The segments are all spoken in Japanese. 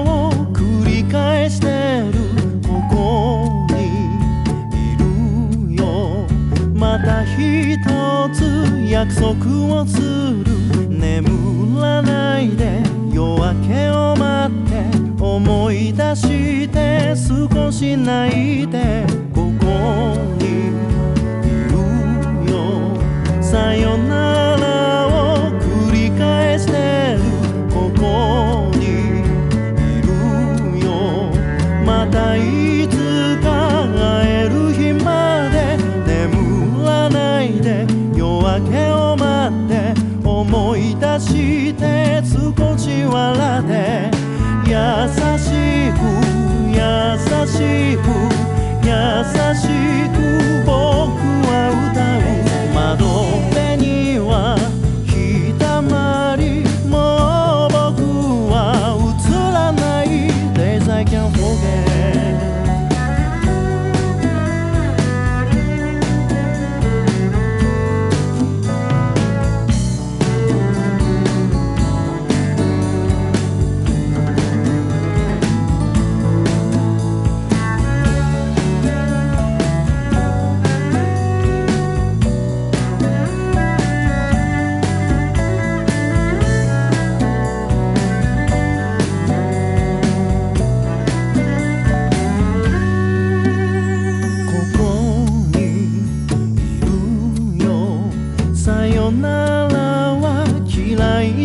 を繰り返してる。ここにいるよ。またひとつ約束をする。眠らないで。夜明けを待って。思い出して少し泣いて。ここにいるよ。さよなら。けを待って思い出して少し笑って優しく優しく優しく僕は歌う。窓辺にはひだまりもう僕は映らない。Days I can't forget.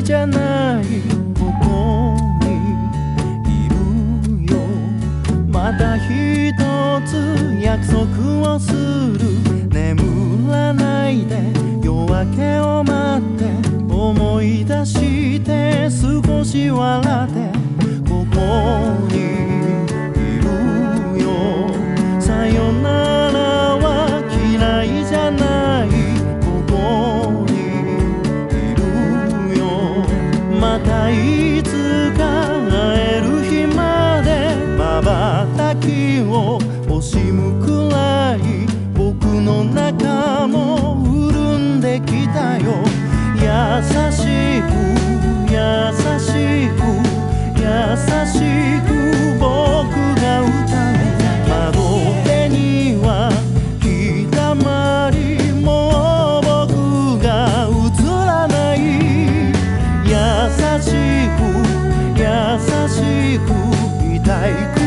じゃないここにいるよ。また一つ約束をする。眠らないで夜明けを待って。思い出して少し笑って。またいつか会える日までまばたきを惜しむくらいしく優しくいたい